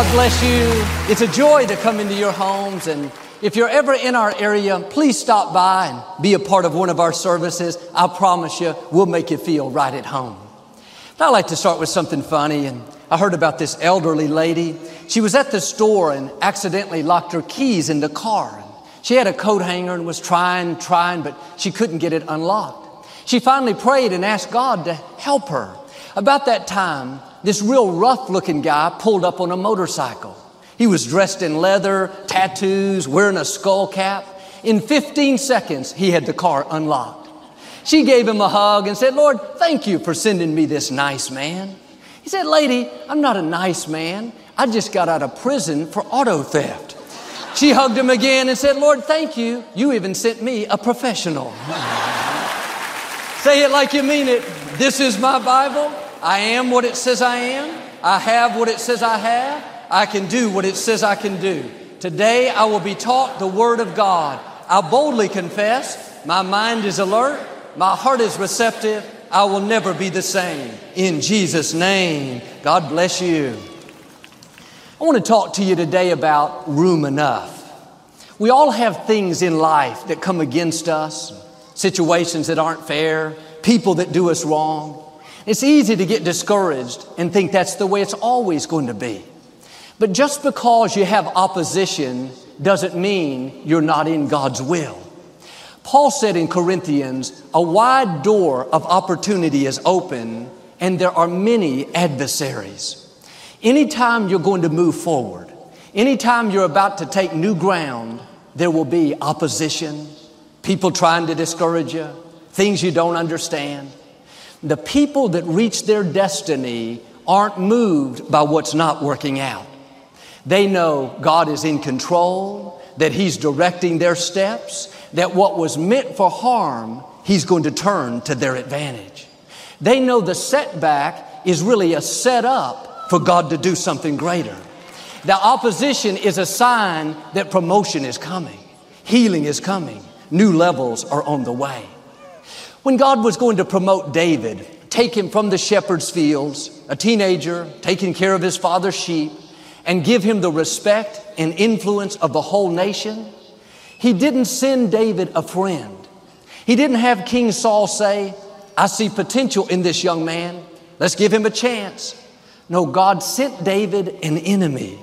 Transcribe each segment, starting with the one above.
God bless you. It's a joy to come into your homes. And if you're ever in our area, please stop by and be a part of one of our services. I promise you, we'll make you feel right at home. But I like to start with something funny. And I heard about this elderly lady. She was at the store and accidentally locked her keys in the car. She had a coat hanger and was trying, trying, but she couldn't get it unlocked. She finally prayed and asked God to help her. About that time, this real rough looking guy pulled up on a motorcycle. He was dressed in leather, tattoos, wearing a skull cap. In 15 seconds, he had the car unlocked. She gave him a hug and said, Lord, thank you for sending me this nice man. He said, Lady, I'm not a nice man. I just got out of prison for auto theft. She hugged him again and said, Lord, thank you. You even sent me a professional. Say it like you mean it. This is my Bible. I am what it says I am. I have what it says I have. I can do what it says I can do. Today I will be taught the Word of God. I boldly confess, my mind is alert, my heart is receptive. I will never be the same. In Jesus' name, God bless you. I want to talk to you today about room enough. We all have things in life that come against us, situations that aren't fair, people that do us wrong. It's easy to get discouraged and think that's the way it's always going to be. But just because you have opposition doesn't mean you're not in God's will. Paul said in Corinthians, a wide door of opportunity is open and there are many adversaries. Anytime you're going to move forward, anytime you're about to take new ground, there will be opposition, people trying to discourage you, things you don't understand. The people that reach their destiny aren't moved by what's not working out. They know God is in control, that He's directing their steps, that what was meant for harm, He's going to turn to their advantage. They know the setback is really a setup for God to do something greater. The opposition is a sign that promotion is coming, healing is coming, new levels are on the way. When God was going to promote David, take him from the shepherd's fields, a teenager, taking care of his father's sheep, and give him the respect and influence of the whole nation, he didn't send David a friend. He didn't have King Saul say, I see potential in this young man. Let's give him a chance. No, God sent David an enemy.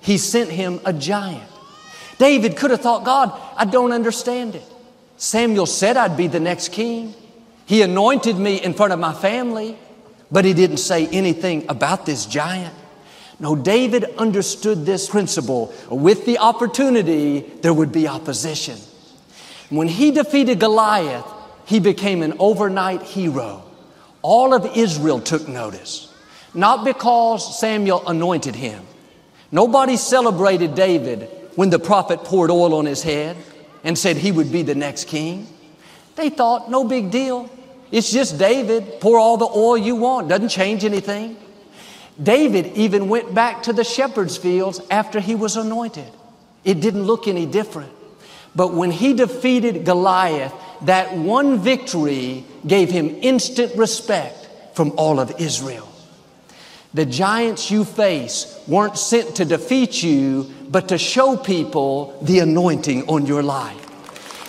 He sent him a giant. David could have thought, God, I don't understand it. Samuel said I'd be the next king. He anointed me in front of my family, but he didn't say anything about this giant. No, David understood this principle. With the opportunity, there would be opposition. When he defeated Goliath, he became an overnight hero. All of Israel took notice, not because Samuel anointed him. Nobody celebrated David when the prophet poured oil on his head and said he would be the next king. They thought, no big deal. It's just David. Pour all the oil you want. Doesn't change anything. David even went back to the shepherd's fields after he was anointed. It didn't look any different. But when he defeated Goliath, that one victory gave him instant respect from all of Israel. The giants you face weren't sent to defeat you, but to show people the anointing on your life.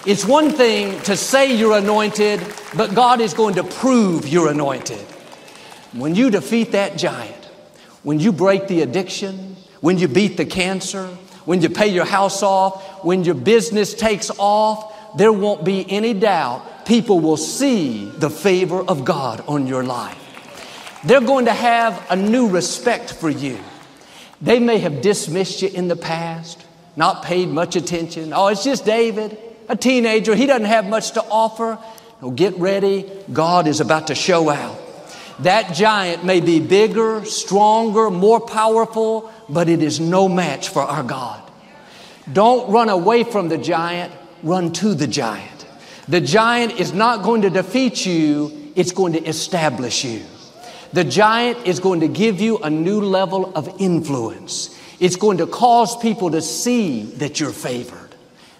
It's one thing to say you're anointed, but God is going to prove you're anointed. When you defeat that giant, when you break the addiction, when you beat the cancer, when you pay your house off, when your business takes off, there won't be any doubt people will see the favor of God on your life. They're going to have a new respect for you. They may have dismissed you in the past, not paid much attention. Oh, it's just David a teenager, he doesn't have much to offer. No, get ready. God is about to show out. That giant may be bigger, stronger, more powerful, but it is no match for our God. Don't run away from the giant, run to the giant. The giant is not going to defeat you, it's going to establish you. The giant is going to give you a new level of influence. It's going to cause people to see that you're favored.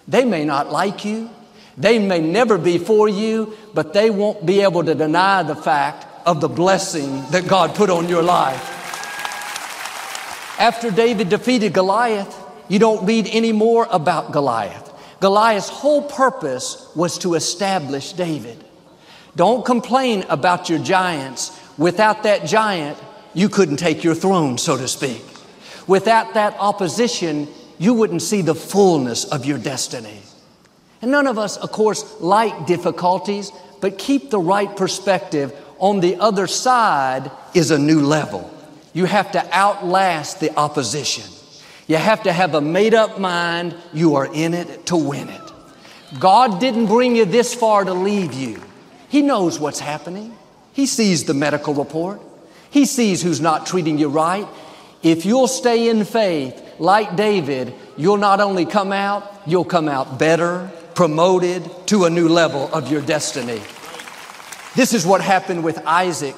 They may not like you. They may never be for you, but they won't be able to deny the fact of the blessing that God put on your life. After David defeated Goliath, you don't read any more about Goliath. Goliath's whole purpose was to establish David. Don't complain about your giants. Without that giant, you couldn't take your throne, so to speak. Without that opposition, you wouldn't see the fullness of your destiny. And none of us, of course, like difficulties, but keep the right perspective. On the other side is a new level. You have to outlast the opposition. You have to have a made up mind. You are in it to win it. God didn't bring you this far to leave you. He knows what's happening. He sees the medical report. He sees who's not treating you right. If you'll stay in faith like David, you'll not only come out, you'll come out better, promoted to a new level of your destiny. This is what happened with Isaac.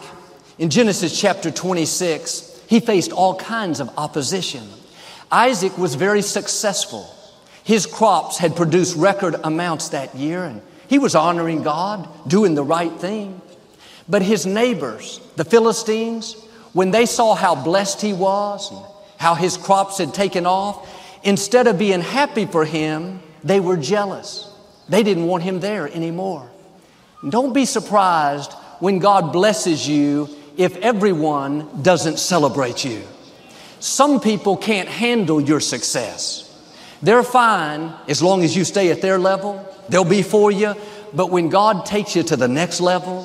In Genesis chapter 26, he faced all kinds of opposition. Isaac was very successful. His crops had produced record amounts that year, and he was honoring God, doing the right thing. But his neighbors, the Philistines, when they saw how blessed he was and how his crops had taken off, instead of being happy for him, they were jealous. They didn't want him there anymore. Don't be surprised when God blesses you if everyone doesn't celebrate you. Some people can't handle your success. They're fine as long as you stay at their level. They'll be for you. But when God takes you to the next level,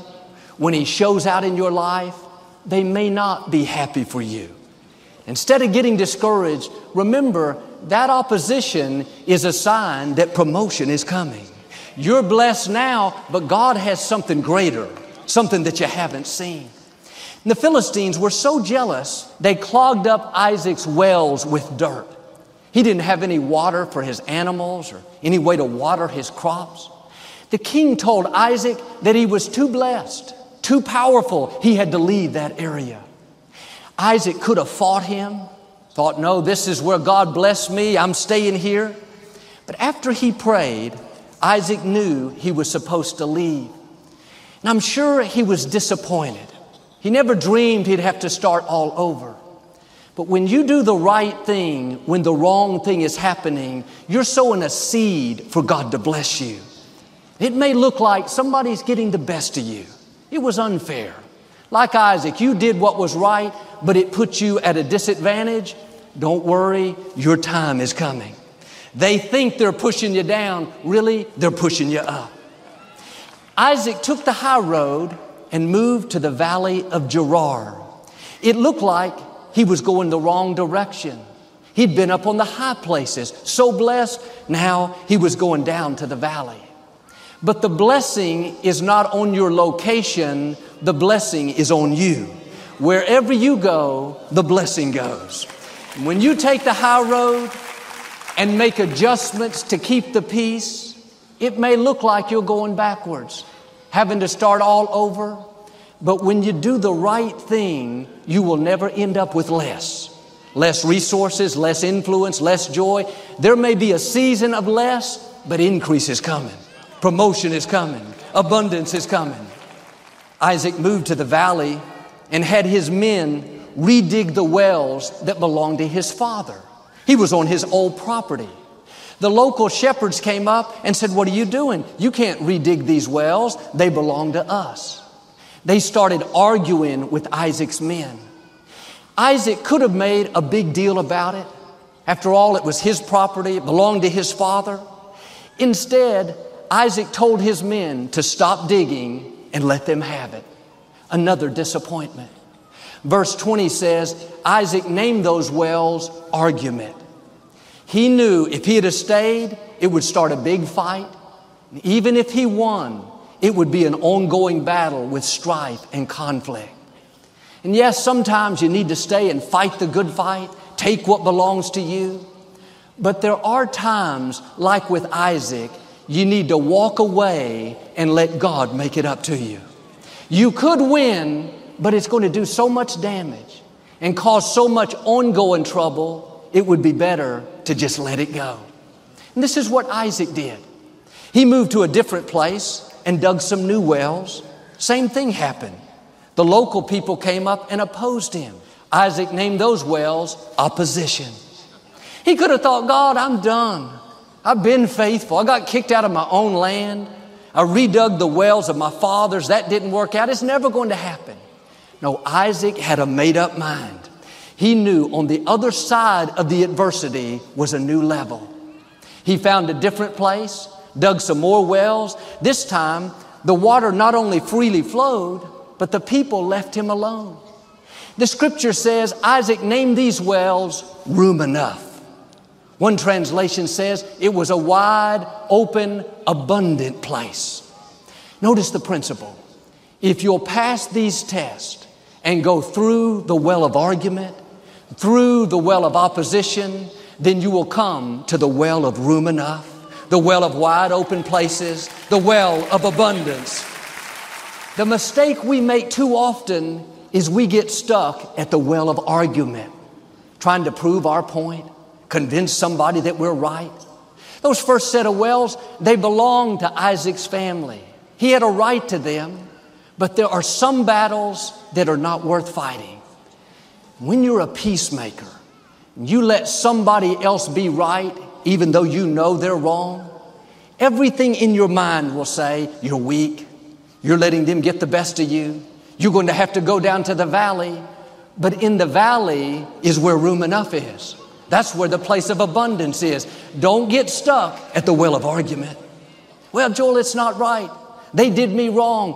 when He shows out in your life, they may not be happy for you. Instead of getting discouraged, remember that opposition is a sign that promotion is coming. You're blessed now, but God has something greater, something that you haven't seen. And the Philistines were so jealous, they clogged up Isaac's wells with dirt. He didn't have any water for his animals or any way to water his crops. The king told Isaac that he was too blessed, too powerful. He had to leave that area. Isaac could have fought him, thought, no, this is where God blessed me, I'm staying here. But after he prayed, Isaac knew he was supposed to leave. And I'm sure he was disappointed. He never dreamed he'd have to start all over. But when you do the right thing when the wrong thing is happening, you're sowing a seed for God to bless you. It may look like somebody's getting the best of you. It was unfair. Like Isaac, you did what was right, but it put you at a disadvantage. Don't worry, your time is coming. They think they're pushing you down. Really, they're pushing you up. Isaac took the high road and moved to the valley of Gerar. It looked like he was going the wrong direction. He'd been up on the high places, so blessed, now he was going down to the valley. But the blessing is not on your location, the blessing is on you. Wherever you go, the blessing goes. When you take the high road and make adjustments to keep the peace, it may look like you're going backwards, having to start all over. But when you do the right thing, you will never end up with less. Less resources, less influence, less joy. There may be a season of less, but increase is coming. Promotion is coming. Abundance is coming. Isaac moved to the valley and had his men redig the wells that belonged to his father. He was on his old property. The local shepherds came up and said, What are you doing? You can't redig these wells. They belong to us. They started arguing with Isaac's men. Isaac could have made a big deal about it. After all, it was his property, it belonged to his father. Instead, Isaac told his men to stop digging and let them have it. Another disappointment. Verse 20 says, Isaac named those wells argument. He knew if he had stayed, it would start a big fight. Even if he won, it would be an ongoing battle with strife and conflict. And yes, sometimes you need to stay and fight the good fight, take what belongs to you. But there are times, like with Isaac, you need to walk away and let God make it up to you. You could win, but it's going to do so much damage and cause so much ongoing trouble, it would be better to just let it go. And this is what Isaac did. He moved to a different place and dug some new wells. Same thing happened. The local people came up and opposed him. Isaac named those wells opposition. He could have thought, God, I'm done. I've been faithful. I got kicked out of my own land. I redug the wells of my fathers. That didn't work out. It's never going to happen. No, Isaac had a made up mind. He knew on the other side of the adversity was a new level. He found a different place, dug some more wells. This time, the water not only freely flowed, but the people left him alone. The scripture says Isaac named these wells room enough. One translation says it was a wide, open, abundant place. Notice the principle. If you'll pass these tests and go through the well of argument, through the well of opposition, then you will come to the well of room enough, the well of wide open places, the well of abundance. The mistake we make too often is we get stuck at the well of argument, trying to prove our point, convince somebody that we're right. Those first set of wells, they belonged to Isaac's family. He had a right to them, but there are some battles that are not worth fighting. When you're a peacemaker, you let somebody else be right, even though you know they're wrong, everything in your mind will say, You're weak. You're letting them get the best of you. You're going to have to go down to the valley. But in the valley is where room enough is. That's where the place of abundance is. Don't get stuck at the well of argument. Well, Joel, it's not right. They did me wrong.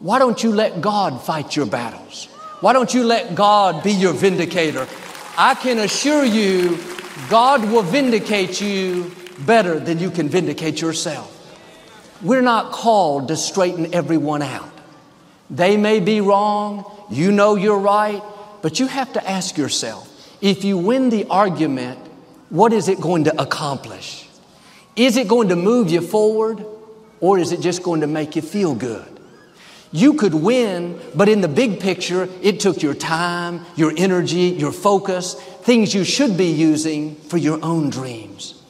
Why don't you let God fight your battles? Why don't you let God be your vindicator? I can assure you, God will vindicate you better than you can vindicate yourself. We're not called to straighten everyone out. They may be wrong, you know you're right, but you have to ask yourself if you win the argument, what is it going to accomplish? Is it going to move you forward or is it just going to make you feel good? You could win, but in the big picture, it took your time, your energy, your focus, things you should be using for your own dreams.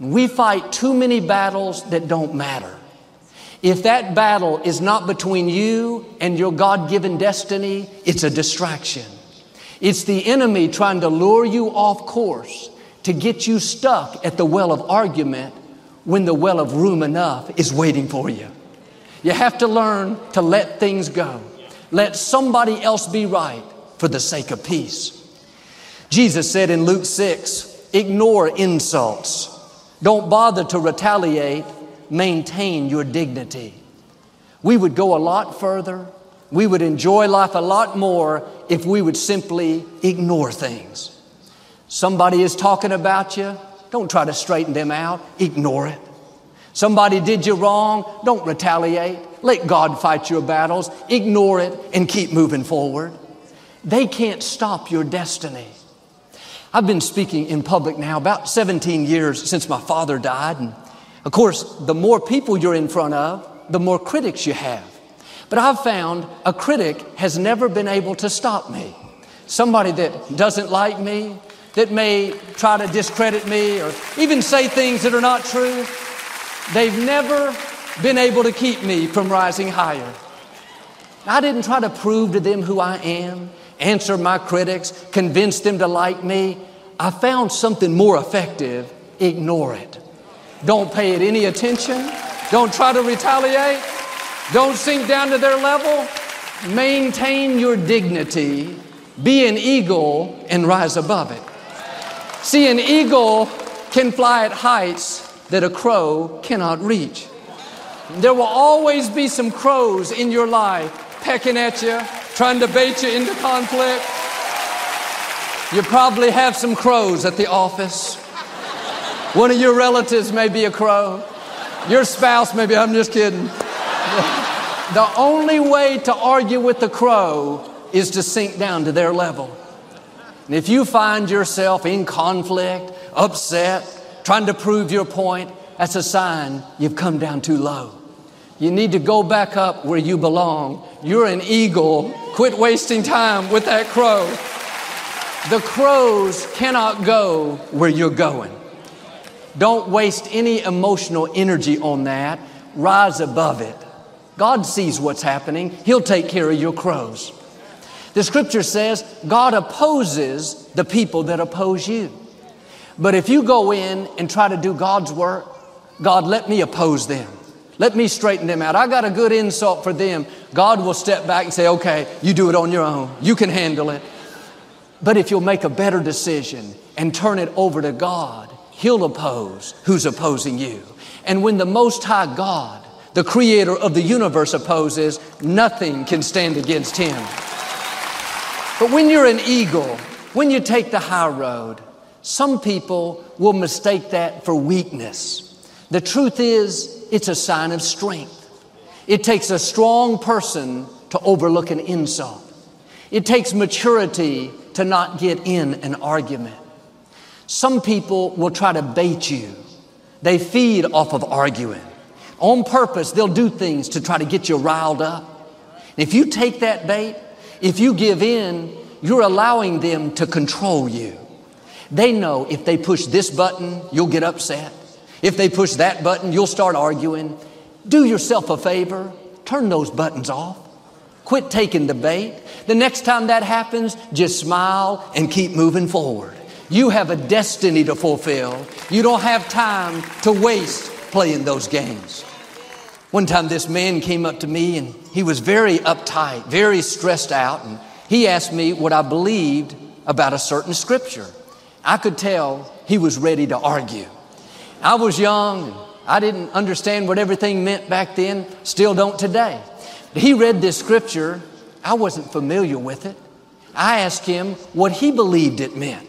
We fight too many battles that don't matter. If that battle is not between you and your God given destiny, it's a distraction. It's the enemy trying to lure you off course to get you stuck at the well of argument when the well of room enough is waiting for you. You have to learn to let things go. Let somebody else be right for the sake of peace. Jesus said in Luke 6, ignore insults. Don't bother to retaliate maintain your dignity. We would go a lot further. We would enjoy life a lot more if we would simply ignore things. Somebody is talking about you. Don't try to straighten them out. Ignore it. Somebody did you wrong. Don't retaliate. Let God fight your battles. Ignore it and keep moving forward. They can't stop your destiny. I've been speaking in public now about 17 years since my father died. And of course, the more people you're in front of, the more critics you have. But I've found a critic has never been able to stop me. Somebody that doesn't like me, that may try to discredit me or even say things that are not true, they've never been able to keep me from rising higher. I didn't try to prove to them who I am, answer my critics, convince them to like me. I found something more effective ignore it. Don't pay it any attention. Don't try to retaliate. Don't sink down to their level. Maintain your dignity. Be an eagle and rise above it. See, an eagle can fly at heights that a crow cannot reach. There will always be some crows in your life pecking at you, trying to bait you into conflict. You probably have some crows at the office. One of your relatives may be a crow. Your spouse maybe, I'm just kidding. the only way to argue with the crow is to sink down to their level. And if you find yourself in conflict, upset, trying to prove your point, that's a sign you've come down too low. You need to go back up where you belong. You're an eagle. Quit wasting time with that crow. The crows cannot go where you're going. Don't waste any emotional energy on that. Rise above it. God sees what's happening. He'll take care of your crows. The scripture says God opposes the people that oppose you. But if you go in and try to do God's work, God, let me oppose them. Let me straighten them out. I got a good insult for them. God will step back and say, okay, you do it on your own. You can handle it. But if you'll make a better decision and turn it over to God, He'll oppose who's opposing you. And when the Most High God, the creator of the universe, opposes, nothing can stand against Him. But when you're an eagle, when you take the high road, some people will mistake that for weakness. The truth is, it's a sign of strength. It takes a strong person to overlook an insult. It takes maturity to not get in an argument. Some people will try to bait you. They feed off of arguing. On purpose, they'll do things to try to get you riled up. If you take that bait, if you give in, you're allowing them to control you. They know if they push this button, you'll get upset. If they push that button, you'll start arguing. Do yourself a favor, turn those buttons off. Quit taking the bait. The next time that happens, just smile and keep moving forward. You have a destiny to fulfill. You don't have time to waste playing those games. One time, this man came up to me and he was very uptight, very stressed out, and he asked me what I believed about a certain scripture. I could tell he was ready to argue. I was young, I didn't understand what everything meant back then, still don't today. He read this scripture, I wasn't familiar with it. I asked him what he believed it meant.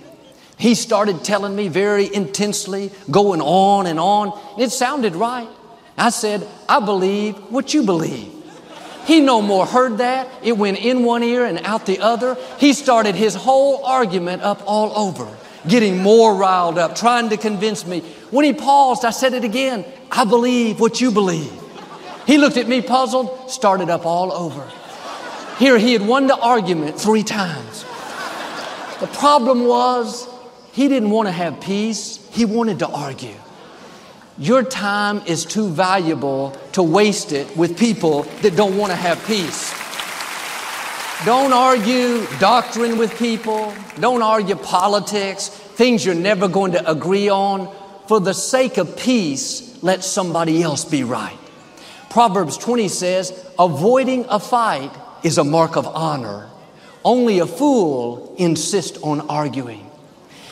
He started telling me very intensely, going on and on. It sounded right. I said, I believe what you believe. He no more heard that. It went in one ear and out the other. He started his whole argument up all over, getting more riled up, trying to convince me. When he paused, I said it again. I believe what you believe. He looked at me puzzled, started up all over. Here he had won the argument three times. The problem was he didn't want to have peace. He wanted to argue. Your time is too valuable to waste it with people that don't want to have peace. Don't argue doctrine with people. Don't argue politics, things you're never going to agree on. For the sake of peace, let somebody else be right. Proverbs 20 says, avoiding a fight is a mark of honor. Only a fool insists on arguing.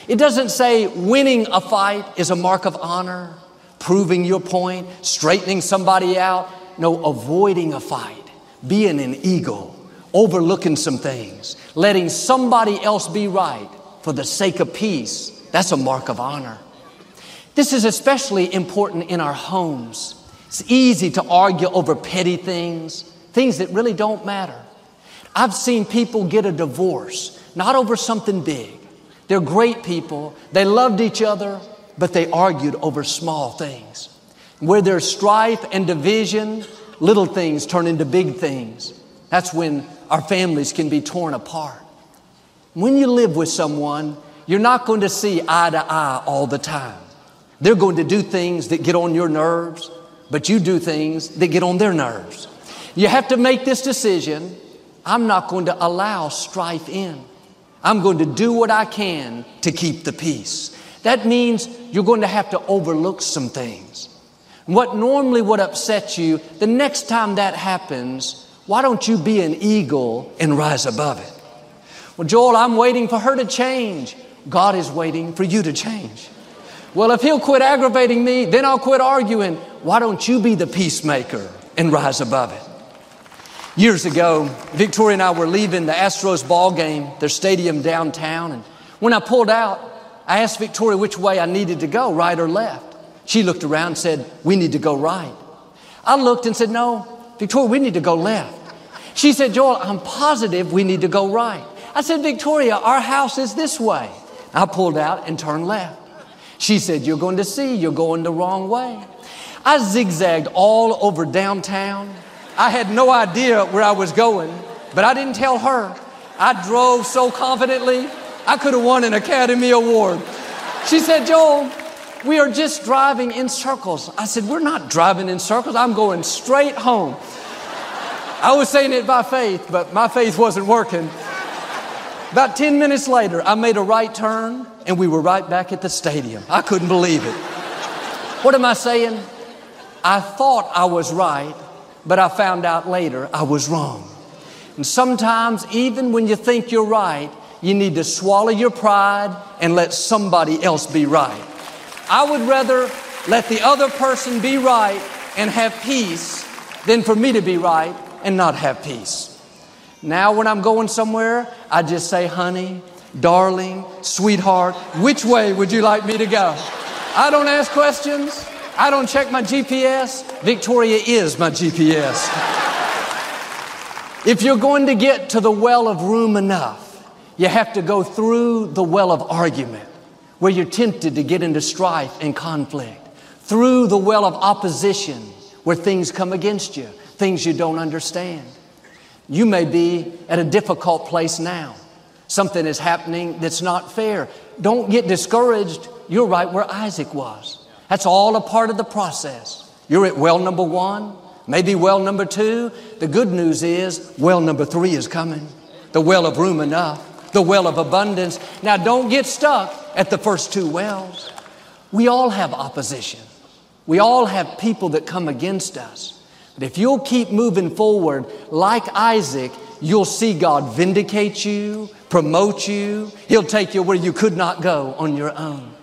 It doesn't say winning a fight is a mark of honor, proving your point, straightening somebody out. No, avoiding a fight, being an eagle, overlooking some things, letting somebody else be right for the sake of peace. That's a mark of honor. This is especially important in our homes. It's easy to argue over petty things, things that really don't matter. I've seen people get a divorce, not over something big, they're great people. They loved each other, but they argued over small things. Where there's strife and division, little things turn into big things. That's when our families can be torn apart. When you live with someone, you're not going to see eye to eye all the time. They're going to do things that get on your nerves, but you do things that get on their nerves. You have to make this decision. I'm not going to allow strife in. I'm going to do what I can to keep the peace. That means you're going to have to overlook some things. What normally would upset you, the next time that happens, why don't you be an eagle and rise above it? Well, Joel, I'm waiting for her to change. God is waiting for you to change. Well, if he'll quit aggravating me, then I'll quit arguing. Why don't you be the peacemaker and rise above it? Years ago, Victoria and I were leaving the Astros ball game, their stadium downtown, and when I pulled out, I asked Victoria which way I needed to go, right or left. She looked around and said, We need to go right. I looked and said, No, Victoria, we need to go left. She said, Joel, I'm positive we need to go right. I said, Victoria, our house is this way. I pulled out and turned left. She said, You're going to see, you're going the wrong way. I zigzagged all over downtown. I had no idea where I was going, but I didn't tell her. I drove so confidently, I could have won an Academy Award. She said, Joel, we are just driving in circles. I said, We're not driving in circles. I'm going straight home. I was saying it by faith, but my faith wasn't working. About 10 minutes later, I made a right turn and we were right back at the stadium. I couldn't believe it. What am I saying? I thought I was right, but I found out later I was wrong. And sometimes, even when you think you're right, you need to swallow your pride and let somebody else be right. I would rather let the other person be right and have peace than for me to be right and not have peace. Now, when I'm going somewhere, I just say, honey, darling, sweetheart, which way would you like me to go? I don't ask questions. I don't check my GPS. Victoria is my GPS. if you're going to get to the well of room enough, you have to go through the well of argument where you're tempted to get into strife and conflict, through the well of opposition where things come against you, things you don't understand. You may be at a difficult place now. Something is happening that's not fair. Don't get discouraged. You're right where Isaac was. That's all a part of the process. You're at well number one, maybe well number two. The good news is well number three is coming. The well of room enough, the well of abundance. Now don't get stuck at the first two wells. We all have opposition. We all have people that come against us. But if you'll keep moving forward like Isaac, you'll see God vindicate you, promote you. He'll take you where you could not go on your own.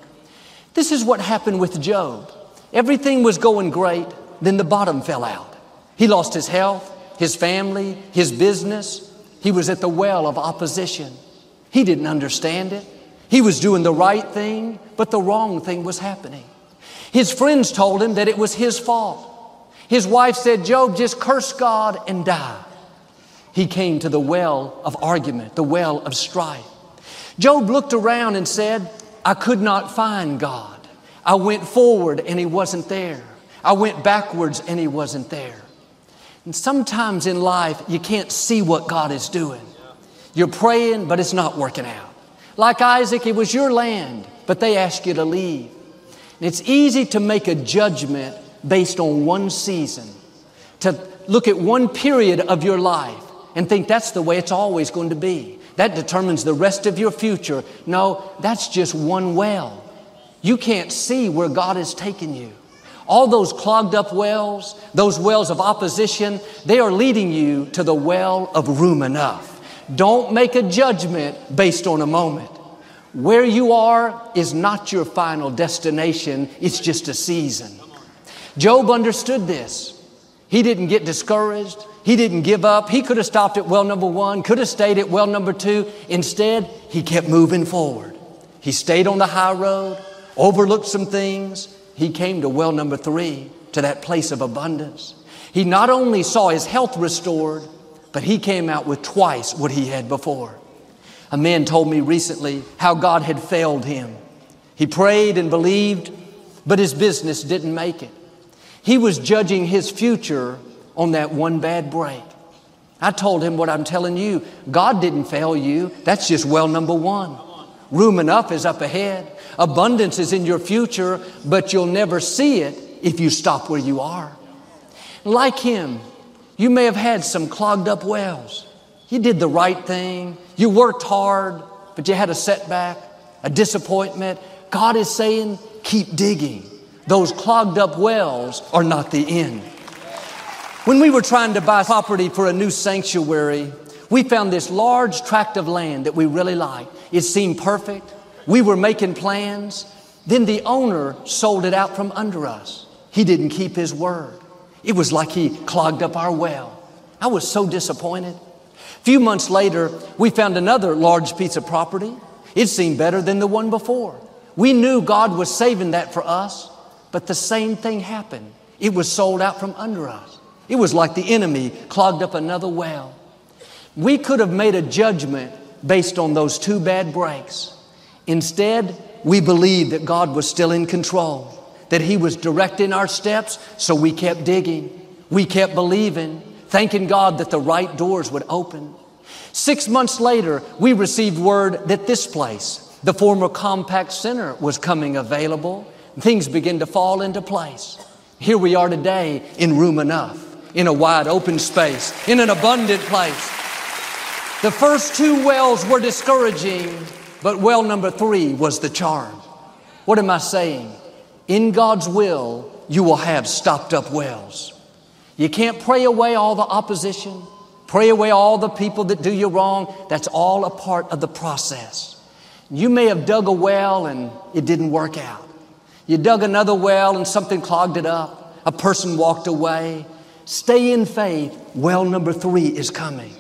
This is what happened with Job. Everything was going great, then the bottom fell out. He lost his health, his family, his business. He was at the well of opposition. He didn't understand it. He was doing the right thing, but the wrong thing was happening. His friends told him that it was his fault. His wife said, Job, just curse God and die. He came to the well of argument, the well of strife. Job looked around and said, I could not find God. I went forward and He wasn't there. I went backwards and He wasn't there. And sometimes in life, you can't see what God is doing. You're praying, but it's not working out. Like Isaac, it was your land, but they asked you to leave. And it's easy to make a judgment based on one season, to look at one period of your life and think that's the way it's always going to be. That determines the rest of your future. No, that's just one well. You can't see where God is taking you. All those clogged up wells, those wells of opposition, they are leading you to the well of room enough. Don't make a judgment based on a moment. Where you are is not your final destination, it's just a season. Job understood this. He didn't get discouraged. He didn't give up. He could have stopped at well number one, could have stayed at well number two. Instead, he kept moving forward. He stayed on the high road, overlooked some things. He came to well number three, to that place of abundance. He not only saw his health restored, but he came out with twice what he had before. A man told me recently how God had failed him. He prayed and believed, but his business didn't make it. He was judging his future on that one bad break. I told him what I'm telling you. God didn't fail you. That's just well number one. Room enough is up ahead. Abundance is in your future, but you'll never see it if you stop where you are. Like him, you may have had some clogged up wells. You did the right thing. You worked hard, but you had a setback, a disappointment. God is saying, keep digging. Those clogged up wells are not the end. When we were trying to buy property for a new sanctuary, we found this large tract of land that we really liked. It seemed perfect. We were making plans. Then the owner sold it out from under us. He didn't keep his word. It was like he clogged up our well. I was so disappointed. A few months later, we found another large piece of property. It seemed better than the one before. We knew God was saving that for us. But the same thing happened. It was sold out from under us. It was like the enemy clogged up another well. We could have made a judgment based on those two bad breaks. Instead, we believed that God was still in control, that He was directing our steps, so we kept digging. We kept believing, thanking God that the right doors would open. Six months later, we received word that this place, the former Compaq Center, was coming available things began to fall into place. Here we are today in room enough, in a wide open space, in an abundant place. The first two wells were discouraging, but well number three was the charm. What am I saying? In God's will, you will have stopped up wells. You can't pray away all the opposition, pray away all the people that do you wrong. That's all a part of the process. You may have dug a well and it didn't work out. You dug another well and something clogged it up. A person walked away. Stay in faith. Well number three is coming.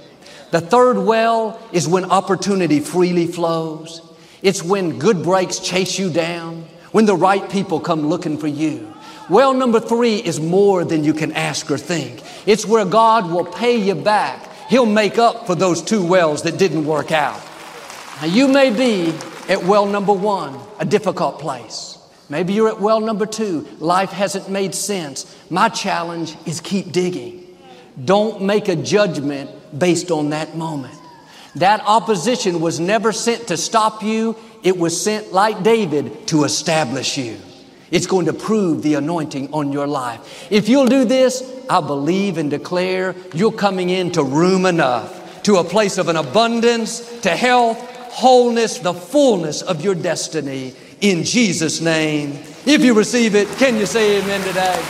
The third well is when opportunity freely flows. It's when good breaks chase you down, when the right people come looking for you. Well number three is more than you can ask or think. It's where God will pay you back. He'll make up for those two wells that didn't work out. Now, you may be at well number one, a difficult place. Maybe you're at well number two, life hasn't made sense. My challenge is keep digging. Don't make a judgment based on that moment. That opposition was never sent to stop you, it was sent, like David, to establish you. It's going to prove the anointing on your life. If you'll do this, I believe and declare you're coming into room enough to a place of an abundance, to health, wholeness, the fullness of your destiny in Jesus' name. If you receive it, can you say amen today?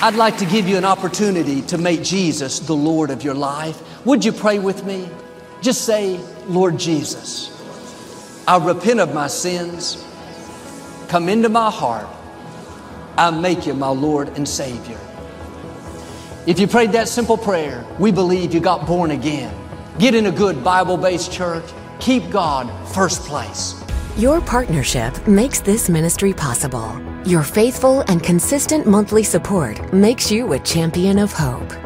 I'd like to give you an opportunity to make Jesus the Lord of your life. Would you pray with me? Just say, Lord Jesus, I repent of my sins. Come into my heart. I make you my Lord and Savior. If you prayed that simple prayer, we believe you got born again. Get in a good Bible based church. Keep God first place. Your partnership makes this ministry possible. Your faithful and consistent monthly support makes you a champion of hope.